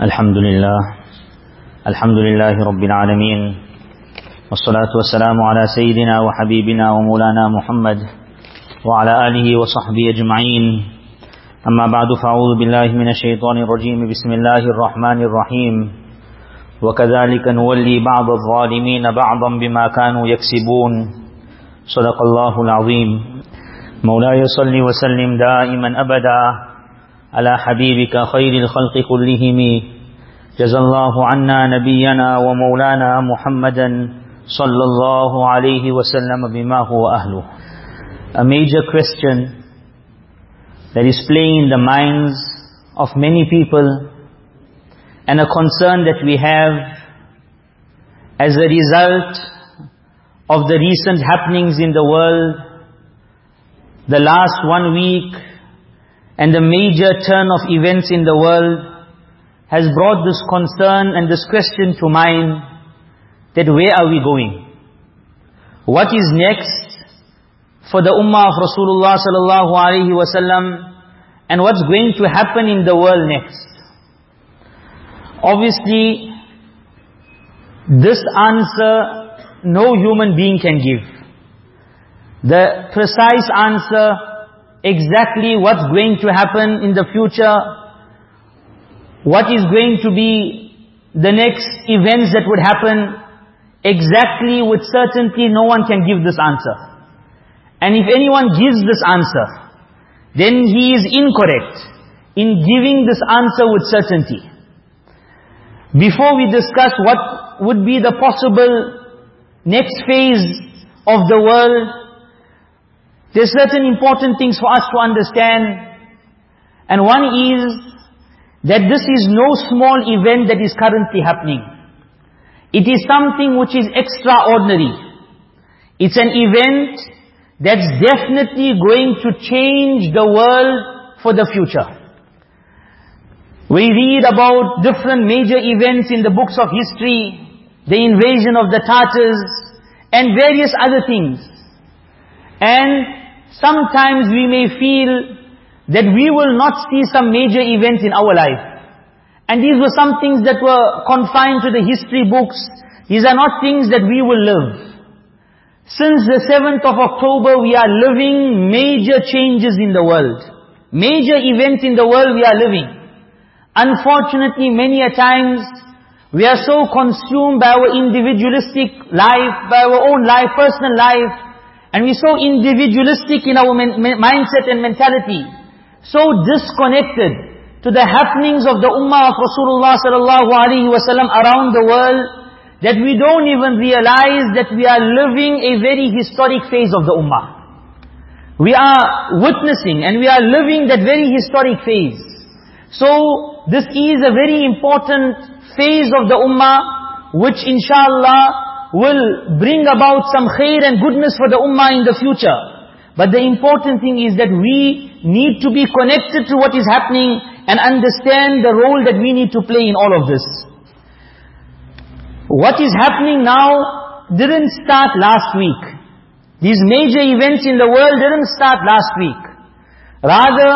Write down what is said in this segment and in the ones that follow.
الحمد لله الحمد لله رب العالمين والصلاة والسلام على سيدنا وحبيبنا ومولانا محمد وعلى آله وصحبه أجمعين. أما بعد فأعوذ بالله من الشيطان الرجيم. بسم الله الرحمن الرحيم. وكذلك نولي بعض الظالمين بعضا بما كانوا يكسبون. صدق الله العظيم. مولاي صل وسلم دائما أبدا. على حبيبك خير الخلق كلهم جزى الله عنا نبينا ومولانا محمدا صلى الله عليه وسلم بما هو أهله A major question that is playing in the minds of many people and a concern that we have as a result of the recent happenings in the world, the last one week and the major turn of events in the world has brought this concern and this question to mind that where are we going? What is next for the ummah of Rasulullah sallallahu alaihi wasallam and what's going to happen in the world next? Obviously, this answer no human being can give. The precise answer, exactly what's going to happen in the future, what is going to be the next events that would happen, exactly with certainty no one can give this answer. And if anyone gives this answer, then he is incorrect in giving this answer with certainty. Before we discuss what would be the possible next phase of the world, there's certain important things for us to understand. And one is that this is no small event that is currently happening. It is something which is extraordinary. It's an event that's definitely going to change the world for the future. We read about different major events in the books of history, the invasion of the Tartars, and various other things. And sometimes we may feel that we will not see some major events in our life. And these were some things that were confined to the history books. These are not things that we will live. Since the 7th of October, we are living major changes in the world. Major events in the world we are living. Unfortunately, many a times, we are so consumed by our individualistic life, by our own life, personal life, and we're so individualistic in our mindset and mentality, so disconnected to the happenings of the ummah of Rasulullah sallallahu alaihi wasallam around the world, that we don't even realize that we are living a very historic phase of the ummah. We are witnessing and we are living that very historic phase. So, this is a very important phase of the ummah, which inshallah will bring about some khair and goodness for the ummah in the future. But the important thing is that we need to be connected to what is happening and understand the role that we need to play in all of this. What is happening now didn't start last week. These major events in the world didn't start last week. Rather,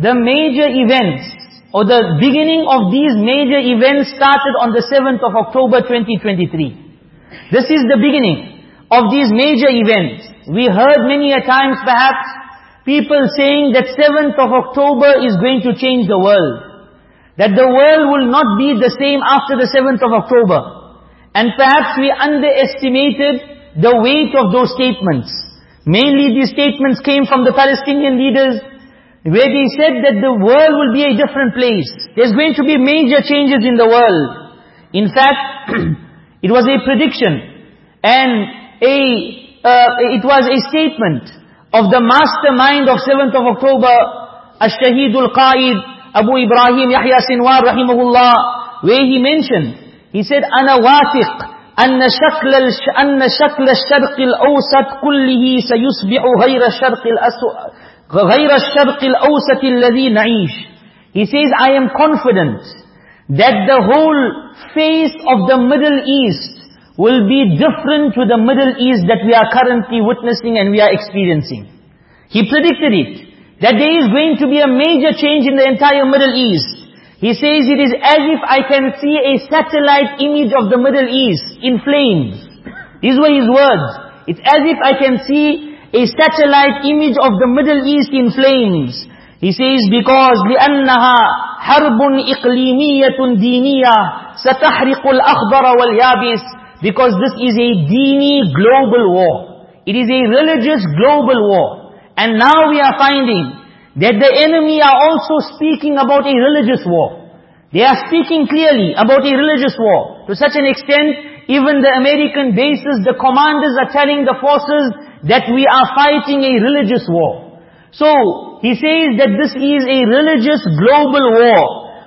the major events or the beginning of these major events started on the 7th of October 2023. This is the beginning of these major events. We heard many a times perhaps people saying that 7th of October is going to change the world. That the world will not be the same after the 7th of October. And perhaps we underestimated the weight of those statements. Mainly these statements came from the Palestinian leaders where they said that the world will be a different place. There's going to be major changes in the world. In fact, it was a prediction and a uh, it was a statement of the mastermind of 7th of October, Ash-Shahidul Qaid, Abu Ibrahim Yahya Sinwar rahimahullah, where he mentioned, he said, أنا واثق أن شكل أن شكل الشرق الأوسط كله سيصبح غير الشرق الأسود غير الشرق الأوسط الذي نعيش. He says, I am confident that the whole face of the Middle East will be different to the Middle East that we are currently witnessing and we are experiencing. He predicted it, that there is going to be a major change in the entire Middle East. He says it is as if I can see a satellite image of the Middle East in flames. These were his words. It's as if I can see a satellite image of the Middle East in flames. He says, because لأنها حرب إقليمية دينية ستحرق الأخضر واليابس because this is a dini global war. It is a religious global war. And now we are finding that the enemy are also speaking about a religious war. They are speaking clearly about a religious war. To such an extent, even the American bases, the commanders are telling the forces that we are fighting a religious war. So, he says that this is a religious global war,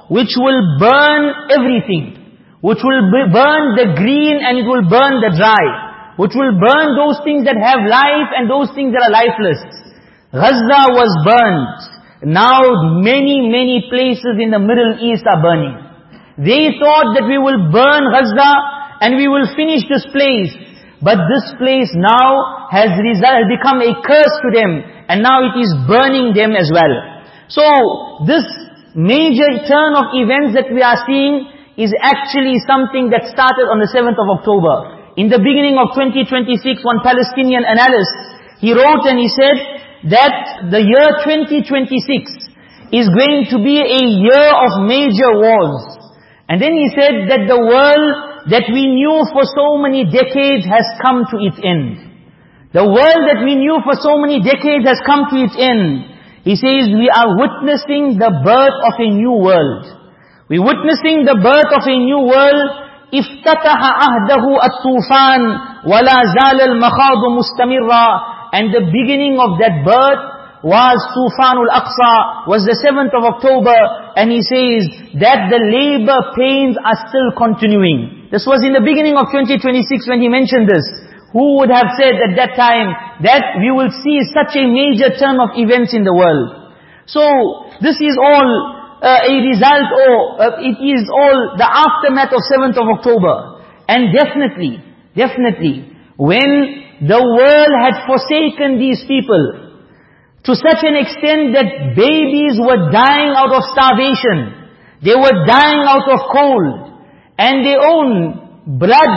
which will burn everything which will burn the green and it will burn the dry, which will burn those things that have life and those things that are lifeless. Gaza was burnt. Now many, many places in the Middle East are burning. They thought that we will burn Gaza and we will finish this place. But this place now has become a curse to them and now it is burning them as well. So this major turn of events that we are seeing is actually something that started on the 7th of October. In the beginning of 2026, one Palestinian analyst, he wrote and he said that the year 2026 is going to be a year of major wars. And then he said that the world that we knew for so many decades has come to its end. The world that we knew for so many decades has come to its end. He says we are witnessing the birth of a new world. We're witnessing the birth of a new world. افتتح عهده الطوفان ولا زال المخاض مستمرا and the beginning of that birth was Tufan al-Aqsa, was the 7th of October, and he says that the labor pains are still continuing. This was in the beginning of 2026 when he mentioned this. Who would have said at that time that we will see such a major turn of events in the world? So, this is all uh, a result or uh, it is all the aftermath of 7th of October. And definitely, definitely, when the world had forsaken these people, to such an extent that babies were dying out of starvation, they were dying out of cold, and their own blood,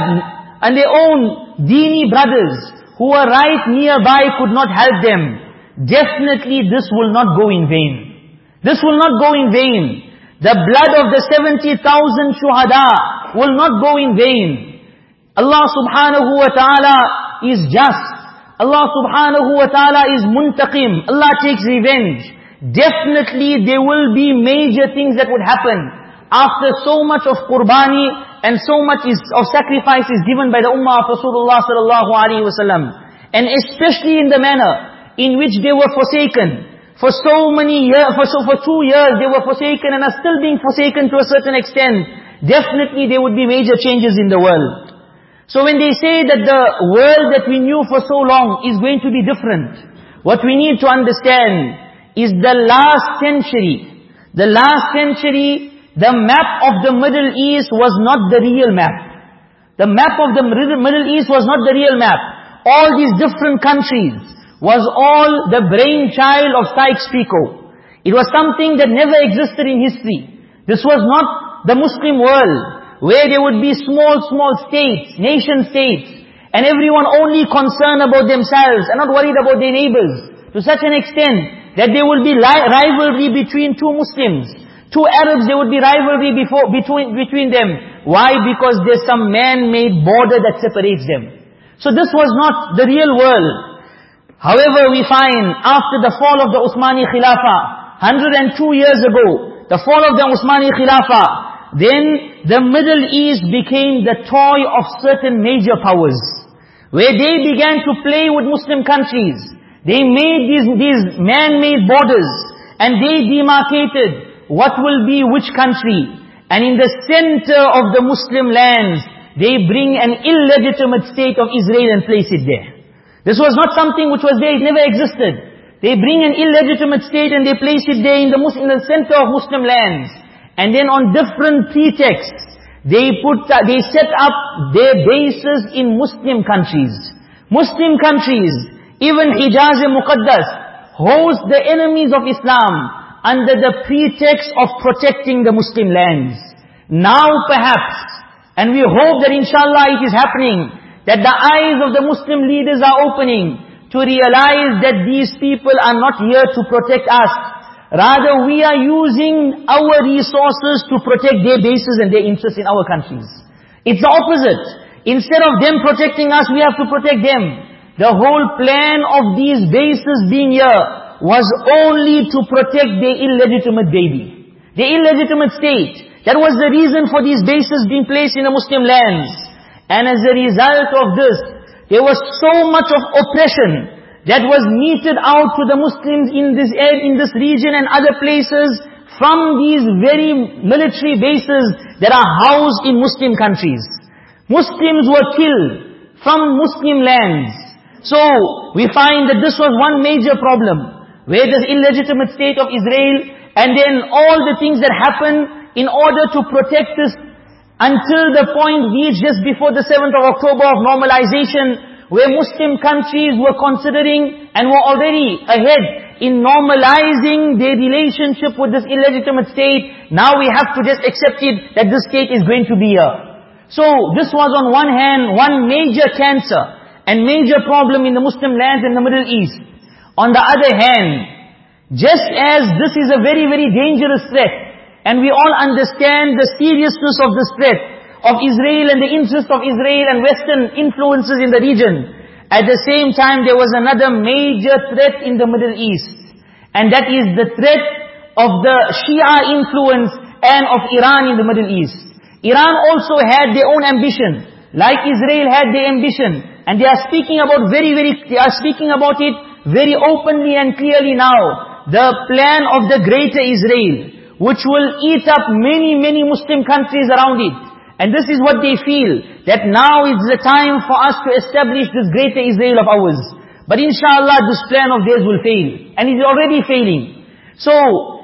and their own dini brothers, who were right nearby could not help them, definitely this will not go in vain. This will not go in vain. The blood of the 70,000 shuhada will not go in vain. Allah subhanahu wa ta'ala is just. Allah subhanahu wa ta'ala is muntaqim. Allah takes revenge. Definitely there will be major things that would happen after so much of qurbani and so much is, of sacrifice is given by the ummah of Rasulullah sallallahu alaihi wasallam. And especially in the manner in which they were forsaken. For so many years, for, so, for two years they were forsaken and are still being forsaken to a certain extent. Definitely there would be major changes in the world. So when they say that the world that we knew for so long is going to be different, what we need to understand is the last century. The last century, the map of the Middle East was not the real map. The map of the Middle East was not the real map. All these different countries, was all the brainchild of Sykes-Picot. It was something that never existed in history. This was not the Muslim world, where there would be small, small states, nation states, and everyone only concerned about themselves and not worried about their neighbors. To such an extent that there will be rivalry between two Muslims. Two Arabs, there would be rivalry before, between, between them. Why? Because there's some man-made border that separates them. So this was not the real world. However, we find after the fall of the Uthmani Khilafah, 102 years ago, the fall of the Uthmani Khilafah, then the Middle East became the toy of certain major powers. Where they began to play with Muslim countries. They made these, these man-made borders. And they demarcated what will be which country. And in the center of the Muslim lands, they bring an illegitimate state of Israel and place it there. This was not something which was there, it never existed. They bring an illegitimate state and they place it there in the, in the center of Muslim lands. And then on different pretexts, they put, uh, they set up their bases in Muslim countries. Muslim countries, even Hijaz and Muqaddas, host the enemies of Islam. under the pretext of protecting the Muslim lands. Now perhaps, and we hope that inshallah it is happening, that the eyes of the Muslim leaders are opening to realize that these people are not here to protect us. Rather, we are using our resources to protect their bases and their interests in our countries. It's the opposite. Instead of them protecting us, we have to protect them. The whole plan of these bases being here was only to protect their illegitimate baby. Their illegitimate state. That was the reason for these bases being placed in the Muslim lands. And as a result of this, there was so much of oppression that was meted out to the Muslims in this in this region and other places from these very military bases that are housed in Muslim countries. Muslims were killed from Muslim lands. So, we find that this was one major problem, where this illegitimate state of Israel, and then all the things that happened in order to protect this until the point reached just before the 7th of October of normalization, where Muslim countries were considering and were already ahead in normalizing their relationship with this illegitimate state. Now we have to just accept it that this state is going to be here. So this was on one hand, one major cancer and major problem in the Muslim lands in the Middle East. On the other hand, just as this is a very, very dangerous threat, and we all understand the seriousness of this threat of Israel and the interest of Israel and Western influences in the region. At the same time, there was another major threat in the Middle East. And that is the threat of the Shia influence and of Iran in the Middle East. Iran also had their own ambition, like Israel had their ambition. And they are speaking about very, very, they are speaking about it very openly and clearly now. The plan of the greater Israel which will eat up many, many Muslim countries around it. And this is what they feel, that now is the time for us to establish this greater Israel of ours. But inshallah, this plan of theirs will fail. And it is already failing. So,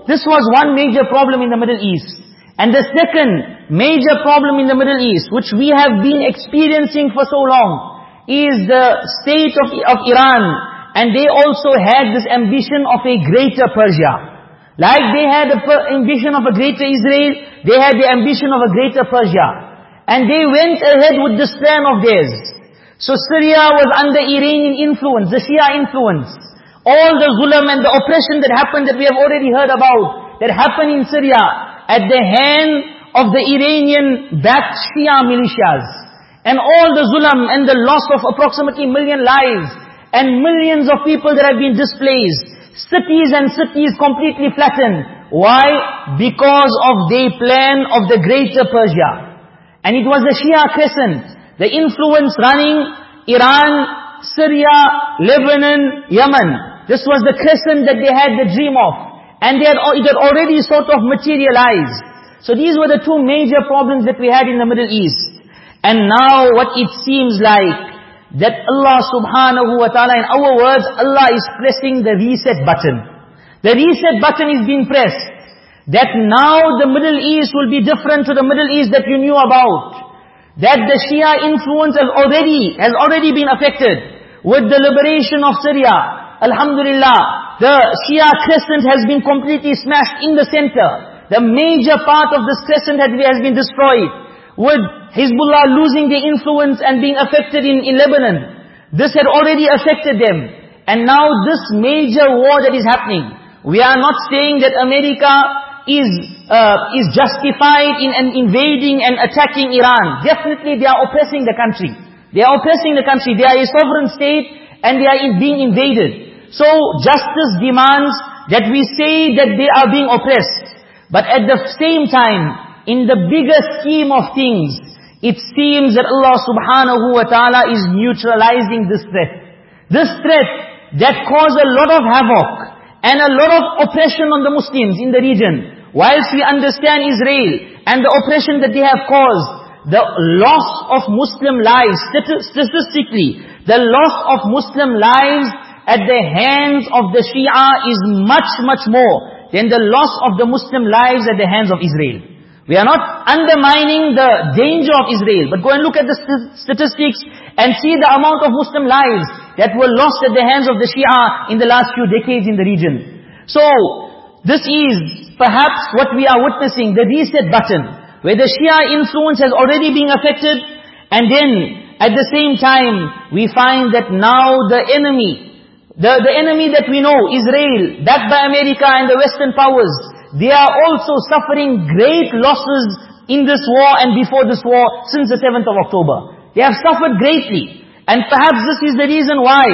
this was one major problem in the Middle East. And the second major problem in the Middle East, which we have been experiencing for so long, is the state of, of Iran. And they also had this ambition of a greater Persia. Like they had the ambition of a greater Israel, they had the ambition of a greater Persia. And they went ahead with this plan of theirs. So Syria was under Iranian influence, the Shia influence. All the zulm and the oppression that happened that we have already heard about, that happened in Syria, at the hand of the Iranian-backed Shia militias. And all the zulm and the loss of approximately million lives, and millions of people that have been displaced, Cities and cities completely flattened. Why? Because of the plan of the greater Persia. And it was the Shia crescent, the influence running Iran, Syria, Lebanon, Yemen. This was the crescent that they had the dream of. And they had, it had already sort of materialized. So these were the two major problems that we had in the Middle East. And now what it seems like, that Allah subhanahu wa ta'ala, in our words, Allah is pressing the reset button. The reset button is being pressed. That now the Middle East will be different to the Middle East that you knew about. That the Shia influence has already, has already been affected. With the liberation of Syria, Alhamdulillah, the Shia crescent has been completely smashed in the center. The major part of this crescent has been destroyed. With Hezbollah losing their influence and being affected in, in Lebanon. This had already affected them. And now this major war that is happening, we are not saying that America is uh, is justified in, in invading and attacking Iran. Definitely they are oppressing the country. They are oppressing the country. They are a sovereign state and they are in being invaded. So justice demands that we say that they are being oppressed. But at the same time, in the bigger scheme of things, it seems that Allah subhanahu wa ta'ala is neutralizing this threat. This threat that caused a lot of havoc and a lot of oppression on the Muslims in the region. Whilst we understand Israel and the oppression that they have caused, the loss of Muslim lives, statistically, the loss of Muslim lives at the hands of the Shia is much, much more than the loss of the Muslim lives at the hands of Israel. We are not undermining the danger of Israel, but go and look at the st statistics and see the amount of Muslim lives that were lost at the hands of the Shia in the last few decades in the region. So, this is perhaps what we are witnessing, the reset button, where the Shia influence has already been affected, and then at the same time, we find that now the enemy, the, the enemy that we know, Israel, backed by America and the Western powers, they are also suffering great losses in this war and before this war since the 7th of October. They have suffered greatly. And perhaps this is the reason why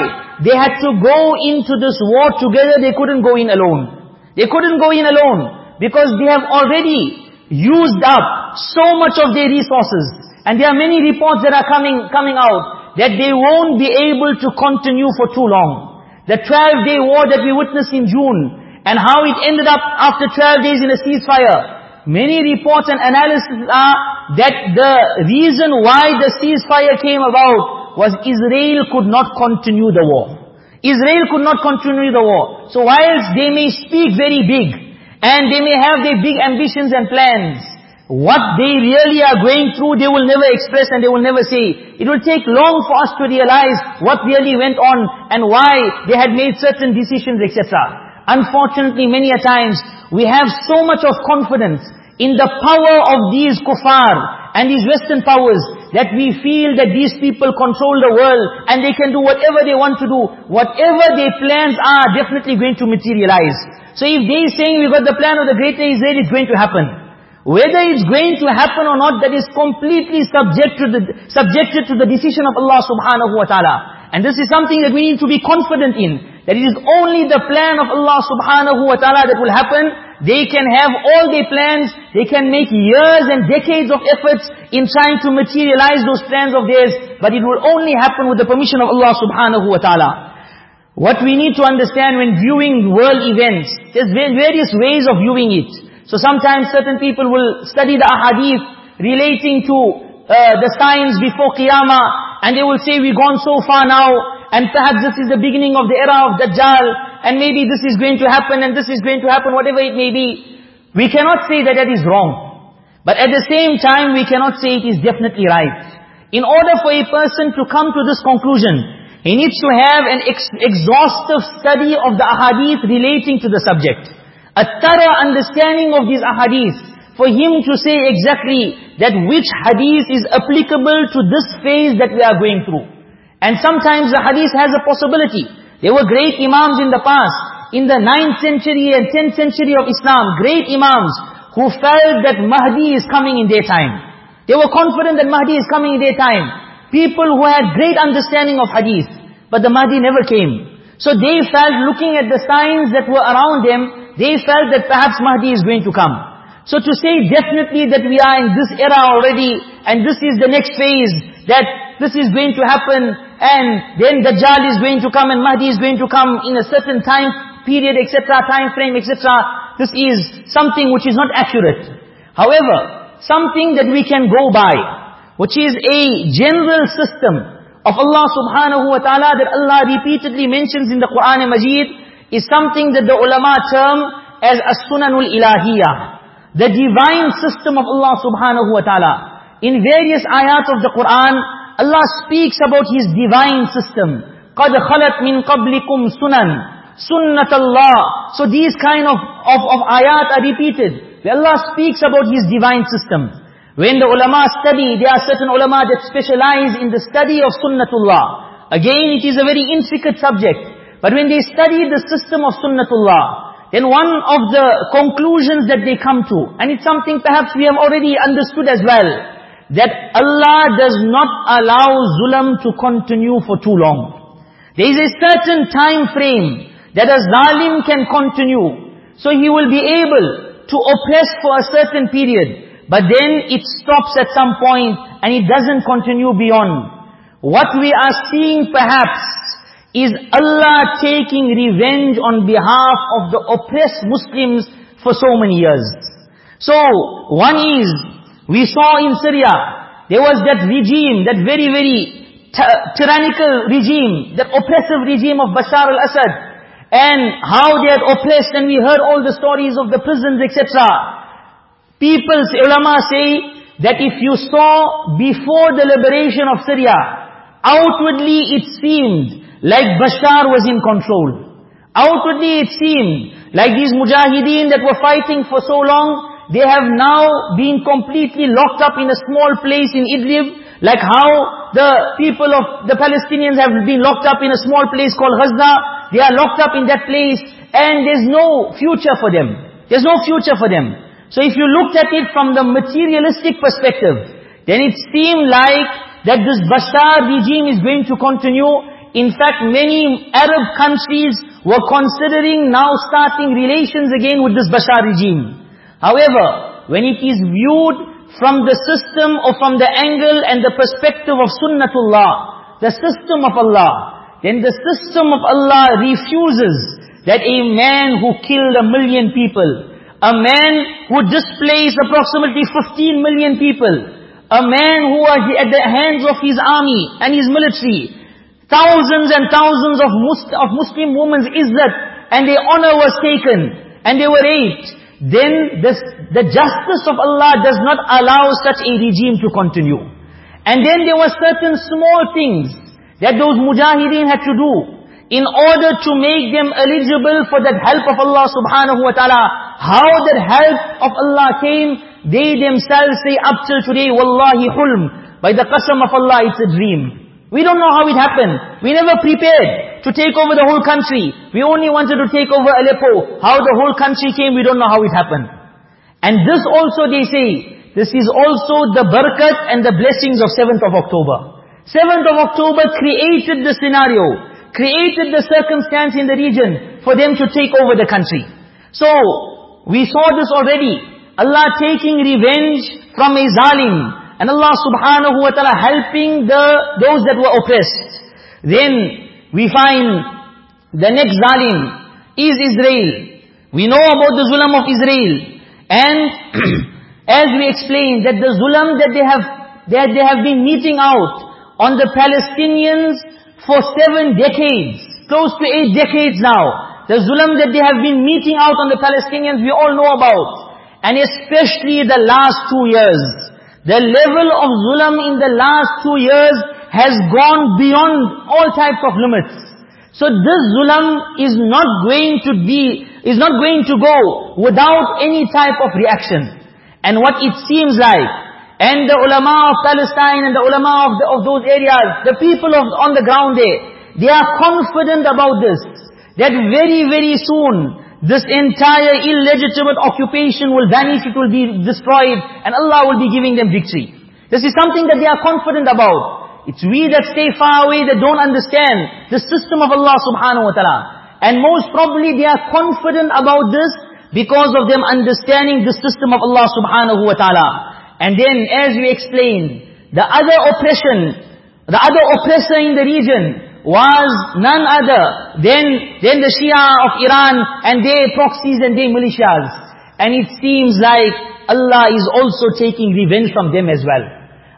they had to go into this war together, they couldn't go in alone. They couldn't go in alone because they have already used up so much of their resources. And there are many reports that are coming, coming out that they won't be able to continue for too long. The 12-day war that we witnessed in June and how it ended up after 12 days in a ceasefire. Many reports and analysis are that the reason why the ceasefire came about was Israel could not continue the war. Israel could not continue the war. So whilst they may speak very big, and they may have their big ambitions and plans, what they really are going through, they will never express and they will never say. It will take long for us to realize what really went on and why they had made certain decisions, etc. Unfortunately, many a times, we have so much of confidence in the power of these kuffar and these western powers that we feel that these people control the world and they can do whatever they want to do. Whatever their plans are definitely going to materialize. So if they are saying we got the plan of the greater Israel, it's going to happen. Whether it's going to happen or not, that is completely subject to the, subjected to the decision of Allah subhanahu wa ta'ala. And this is something that we need to be confident in. That it is only the plan of Allah subhanahu wa ta'ala that will happen. They can have all their plans, they can make years and decades of efforts in trying to materialize those plans of theirs, but it will only happen with the permission of Allah subhanahu wa ta'ala. What we need to understand when viewing world events, there's various ways of viewing it. So sometimes certain people will study the ahadith relating to uh, the signs before qiyamah, and they will say we've gone so far now, and perhaps this is the beginning of the era of Dajjal, and maybe this is going to happen and this is going to happen, whatever it may be. We cannot say that that is wrong. But at the same time, we cannot say it is definitely right. In order for a person to come to this conclusion, he needs to have an ex exhaustive study of the ahadith relating to the subject. A thorough understanding of these ahadith for him to say exactly that which hadith is applicable to this phase that we are going through. And sometimes the hadith has a possibility there were great imams in the past, in the 9th century and 10th century of Islam, great imams who felt that Mahdi is coming in their time. They were confident that Mahdi is coming in their time. People who had great understanding of hadith, but the Mahdi never came. So they felt, looking at the signs that were around them, they felt that perhaps Mahdi is going to come. So to say definitely that we are in this era already, and this is the next phase, that this is going to happen, and then Dajjal is going to come and Mahdi is going to come in a certain time period, etc., time frame, etc. This is something which is not accurate. However, something that we can go by, which is a general system of Allah subhanahu wa ta'ala that Allah repeatedly mentions in the Quran and Majid, is something that the ulama term as as-sunanul ilahiyah. The divine system of Allah subhanahu wa ta'ala. In various ayat of the Quran, Allah speaks about His divine system. قَدْ خَلَتْ مِنْ قَبْلِكُمْ سُنَنْ سُنَّةَ اللَّهِ So these kind of, of, of ayat are repeated. Where Allah speaks about His divine system. When the ulama study, there are certain ulama that specialize in the study of sunnatullah. Again, it is a very intricate subject. But when they study the system of sunnatullah, then one of the conclusions that they come to, and it's something perhaps we have already understood as well, that Allah does not allow zulam to continue for too long. There is a certain time frame that a zalim can continue. So he will be able to oppress for a certain period. But then it stops at some point and it doesn't continue beyond. What we are seeing perhaps is Allah taking revenge on behalf of the oppressed Muslims for so many years. So, one is we saw in Syria, there was that regime, that very, very tyrannical regime, that oppressive regime of Bashar al-Assad, and how they had oppressed, and we heard all the stories of the prisons, etc. People's ulama say that if you saw before the liberation of Syria, outwardly it seemed like Bashar was in control. Outwardly it seemed like these mujahideen that were fighting for so long, they have now been completely locked up in a small place in Idlib, like how the people of the Palestinians have been locked up in a small place called Gaza. They are locked up in that place, and there's no future for them. There's no future for them. So if you looked at it from the materialistic perspective, then it seemed like that this Bashar regime is going to continue. In fact, many Arab countries were considering now starting relations again with this Bashar regime. However, when it is viewed from the system or from the angle and the perspective of Sunnatullah, the system of Allah, then the system of Allah refuses that a man who killed a million people, a man who displaced approximately 15 million people, a man who was at the hands of his army and his military, thousands and thousands of, Mus of Muslim women's izzat and their honor was taken and they were raped, then this, the justice of Allah does not allow such a regime to continue. And then there were certain small things that those mujahideen had to do in order to make them eligible for that help of Allah subhanahu wa ta'ala. How that help of Allah came they themselves say up till today, Wallahi hulm. By the qasam of Allah, it's a dream. We don't know how it happened. We never prepared to take over the whole country. We only wanted to take over Aleppo. How the whole country came, we don't know how it happened. And this also they say, this is also the barakat and the blessings of 7th of October. 7th of October created the scenario, created the circumstance in the region for them to take over the country. So, we saw this already. Allah taking revenge from a zalim. And Allah subhanahu wa ta'ala helping the those that were oppressed. Then we find the next zalim is Israel. We know about the zulam of Israel. And as we explained that the zulam that they have that they have been meeting out on the Palestinians for seven decades, close to eight decades now. The zulam that they have been meeting out on the Palestinians we all know about. And especially the last two years. The level of zulam in the last two years has gone beyond all types of limits. So this zulam is not going to be, is not going to go without any type of reaction. And what it seems like, and the ulama of Palestine and the ulama of, the, of those areas, the people of, on the ground there, they are confident about this. That very, very soon, this entire illegitimate occupation will vanish, it will be destroyed, and Allah will be giving them victory. This is something that they are confident about. It's we that stay far away, that don't understand the system of Allah subhanahu wa ta'ala. And most probably they are confident about this because of them understanding the system of Allah subhanahu wa ta'ala. And then as we explained, the other oppression, the other oppressor in the region, was none other than, than the Shia of Iran and their proxies and their militias. And it seems like Allah is also taking revenge from them as well.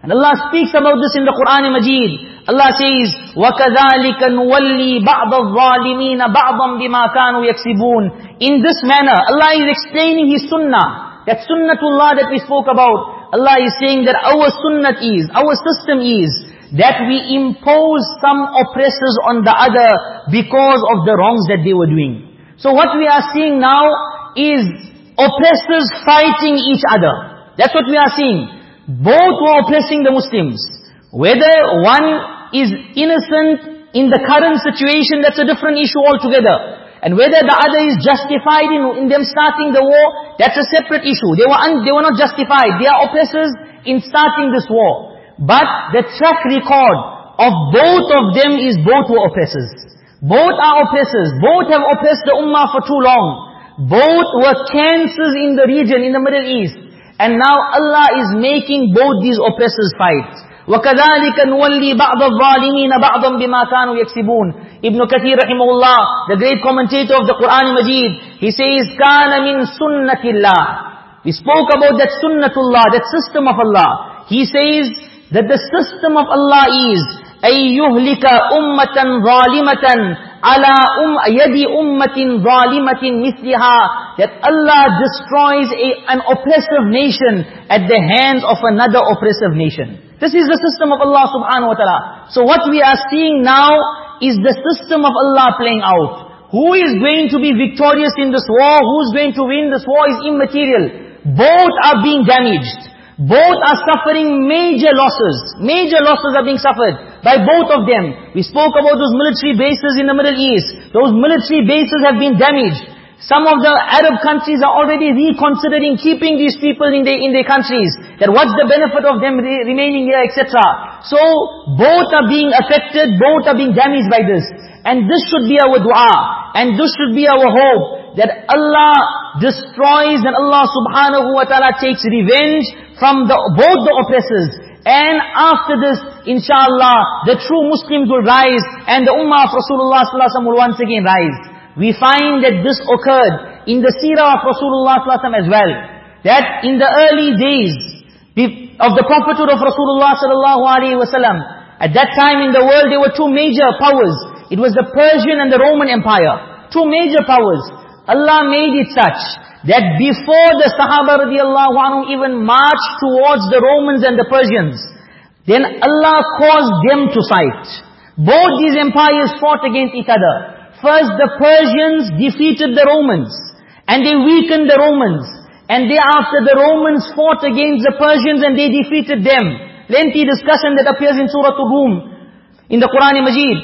And Allah speaks about this in the Quran Majid. Allah says, وَكَذَلِكَ نُوَلِّي بَعْضَ الظَّالِمِينَ بَعْضًا بِمَا كَانُوا يَكْسِبُونَ In this manner, Allah is explaining His sunnah. That sunnatullah that we spoke about. Allah is saying that our sunnat is, our system is, that we impose some oppressors on the other because of the wrongs that they were doing. So what we are seeing now is oppressors fighting each other. That's what we are seeing. Both were oppressing the Muslims. Whether one is innocent in the current situation, that's a different issue altogether. And whether the other is justified in, in them starting the war, that's a separate issue. They were, un, they were not justified. They are oppressors in starting this war. But the track record of both of them is both were oppressors. Both are oppressors. Both have oppressed the ummah for too long. Both were cancers in the region, in the Middle East. And now Allah is making both these oppressors fight. وَكَذَلِكَ نُوَلِّي بَعْضَ الظَّالِمِينَ بَعْضًا بِمَا كَانُوا يَكْسِبُونَ Ibn Kathir rahimahullah, the great commentator of the Quran Majid, he says, كَانَ مِن سُنَّةِ اللَّهِ We spoke about that sunnatullah, that system of Allah. He says, that the system of Allah is أَن يُهْلِكَ أُمَّةً ظَالِمَةً عَلَى أُمْ يَدِ أُمَّةٍ ظَالِمَةٍ مِثْلِهَا That Allah destroys a, an oppressive nation at the hands of another oppressive nation. This is the system of Allah subhanahu wa ta'ala. So what we are seeing now is the system of Allah playing out. Who is going to be victorious in this war? Who's going to win this war is immaterial. Both are being damaged. Both are suffering major losses. Major losses are being suffered by both of them. We spoke about those military bases in the Middle East. Those military bases have been damaged. Some of the Arab countries are already reconsidering keeping these people in their, in their countries. That what's the benefit of them re remaining here, etc. So, both are being affected, both are being damaged by this. And this should be our dua. And this should be our hope. That Allah destroys and Allah subhanahu wa ta'ala takes revenge from the, both the oppressors. And after this, inshallah, the true Muslims will rise and the ummah of Rasulullah will once again rise. We find that this occurred in the seerah of Rasulullah as well. That in the early days of the prophethood of Rasulullah at that time in the world there were two major powers. It was the Persian and the Roman Empire. Two major powers. Allah made it such that before the Sahaba radiallahu anhu even marched towards the Romans and the Persians, then Allah caused them to fight. Both these empires fought against each other. First the Persians defeated the Romans. And they weakened the Romans. And thereafter the Romans fought against the Persians and they defeated them. Lengthy discussion that appears in Surah Al-Rum, in the Quran Majid.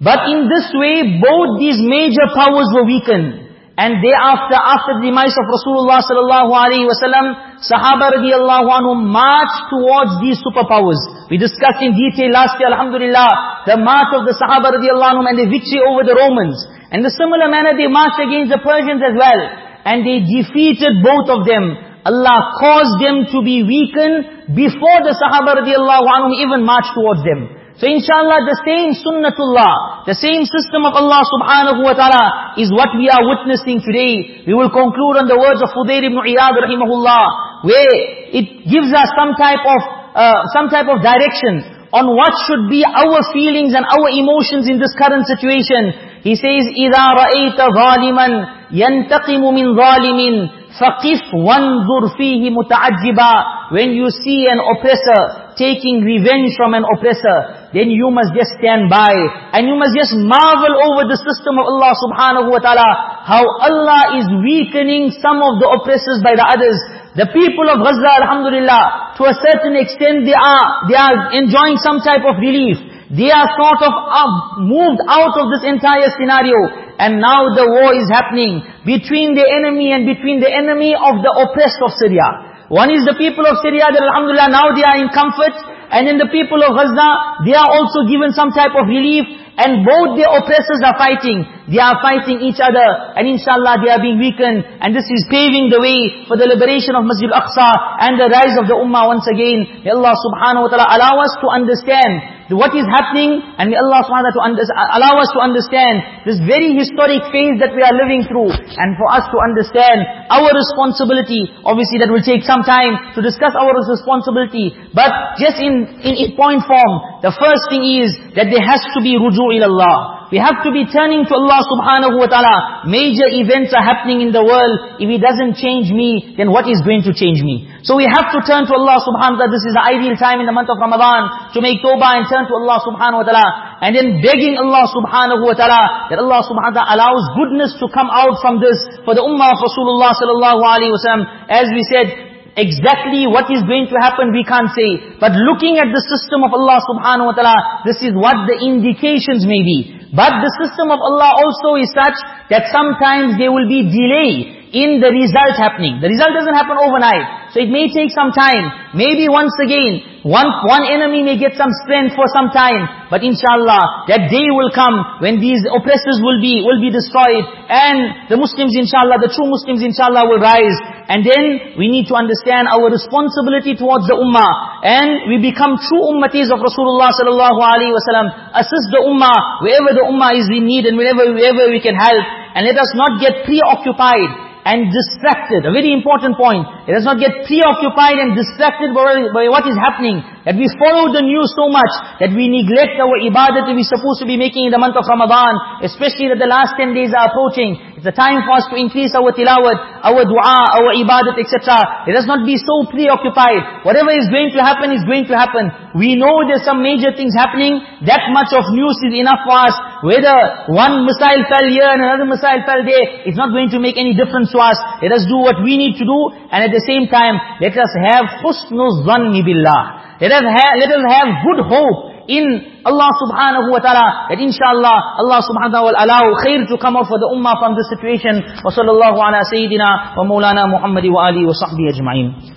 But in this way, both these major powers were weakened. And thereafter, after the demise of Rasulullah sallallahu alaihi wasallam, Sahaba radiallahu anhu marched towards these superpowers. We discussed in detail last year, alhamdulillah, the march of the Sahaba radiallahu anhu and the victory over the Romans. And in a similar manner, they marched against the Persians as well. And they defeated both of them. Allah caused them to be weakened before the Sahaba radiallahu anhu even marched towards them. So inshallah the same sunnatullah, the same system of Allah subhanahu wa ta'ala is what we are witnessing today. We will conclude on the words of Fudayl ibn Iyad rahimahullah, where it gives us some type of, uh, some type of directions on what should be our feelings and our emotions in this current situation. He says, إِذَا رَأَيْتَ ظَالِمًا يَنْتَقِمُ مِنْ ظَالِمٍ Faqif wanzur fihi muta'ajjiba. When you see an oppressor taking revenge from an oppressor, then you must just stand by and you must just marvel over the system of Allah subhanahu wa ta'ala. How Allah is weakening some of the oppressors by the others. The people of Gaza, alhamdulillah, to a certain extent they are, they are enjoying some type of relief. They are sort of up, moved out of this entire scenario. And now the war is happening between the enemy and between the enemy of the oppressed of Syria. One is the people of Syria that alhamdulillah now they are in comfort. And then the people of Gaza, they are also given some type of relief. And both the oppressors are fighting. They are fighting each other. And inshallah they are being weakened. And this is paving the way for the liberation of Masjid Al-Aqsa and the rise of the Ummah once again. May Allah subhanahu wa ta'ala allow us to understand what is happening and may Allah subhanahu wa ta'ala allow us to understand this very historic phase that we are living through and for us to understand our responsibility. Obviously that will take some time to discuss our responsibility. But just in, in point form, the first thing is that there has to be ruju' ilallah. We have to be turning to Allah subhanahu wa ta'ala. Major events are happening in the world. If He doesn't change me, then what is going to change me? So we have to turn to Allah subhanahu wa ta'ala. This is the ideal time in the month of Ramadan to make tawbah and turn to Allah subhanahu wa ta'ala. And then begging Allah subhanahu wa ta'ala that Allah subhanahu wa ta'ala allows goodness to come out from this for the ummah of Rasulullah sallallahu alayhi wa sallam. As we said, Exactly what is going to happen we can't say. But looking at the system of Allah subhanahu wa ta'ala, this is what the indications may be. But the system of Allah also is such that sometimes there will be delay in the result happening. The result doesn't happen overnight. So it may take some time. Maybe once again, one, one enemy may get some strength for some time. But inshallah, that day will come when these oppressors will be, will be destroyed. And the Muslims inshallah, the true Muslims inshallah will rise. And then we need to understand our responsibility towards the ummah. And we become true ummatis of Rasulullah sallallahu alaihi wasallam. Assist the ummah wherever the ummah is in need and wherever, wherever we can help. And let us not get preoccupied and distracted. A very important point. Let us not get preoccupied and distracted by, by what is happening. That we follow the news so much that we neglect our ibadat that we're supposed to be making in the month of Ramadan. Especially that the last 10 days are approaching. It's a time for us to increase our tilawat, our dua, our ibadat, etc. Let us not be so preoccupied. Whatever is going to happen is going to happen. We know there's some major things happening. That much of news is enough for us. Whether one missile fell here and another missile fell there, it's not going to make any difference to us. Let us do what we need to do, and at the same time, let us have husnul zanni billah. Let us have, let us have good hope in Allah subhanahu wa ta'ala, that inshallah, Allah subhanahu wa ta'ala will allow khair to come out for the ummah from this situation. Wa sallallahu ala sayyidina wa maulana Muhammadi wa alihi wa sahbihi ajma'in.